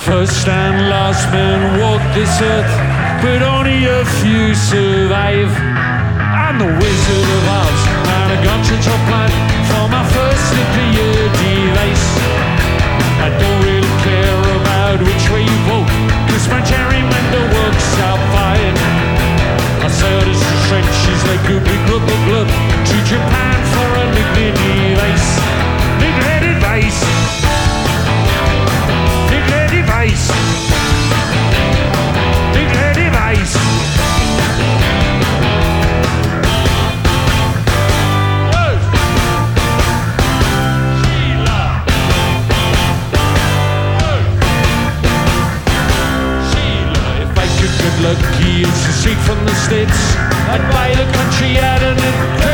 First and last men walk this earth, but only a few survive. I'm the Wizard of Oz, and I got your line for my first nuclear device. I don't really care about which way you vote, cause my gerrymander works out fine. I sailed as trenches like a big glub glub to Japan for a. Nuclear lucky, it's a street from the States. I'd buy the country at an incredible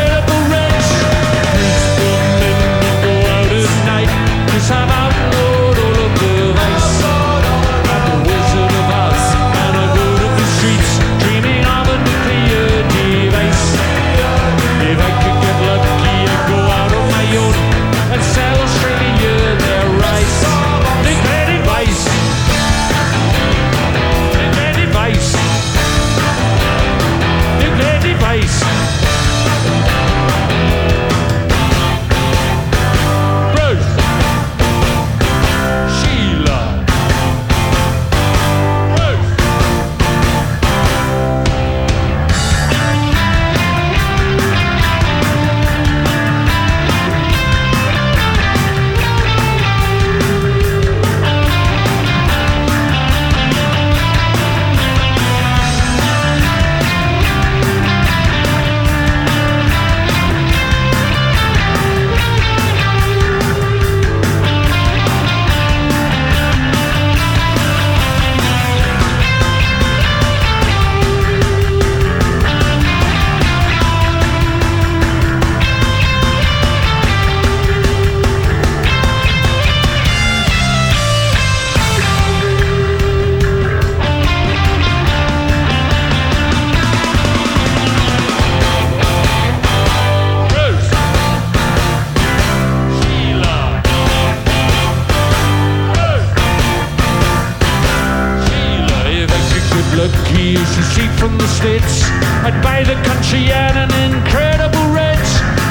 a sheep from the States, I'd buy the country at an incredible rate.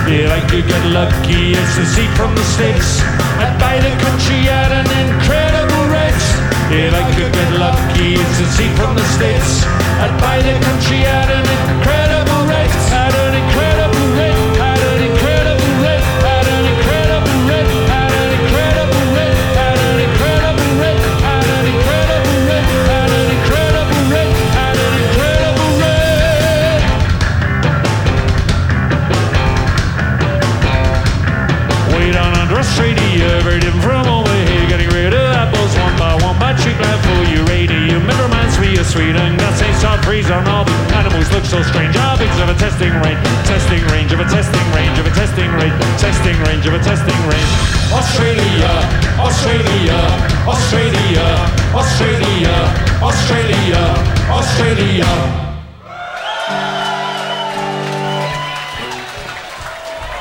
If I could get lucky as a sheep from the States, I'd buy the country at an incredible rate. If I could get lucky as a sheep from the States, I'd buy the country at an incredible very different from over here. Getting rid of apples one by one, but cheap land for uranium. It reminds me of Sweden. That same South freeze on all the animals look so strange. How big's of a testing range? Testing range of a testing range of a testing range. Testing range of a testing range. Australia, Australia, Australia, Australia, Australia, Australia.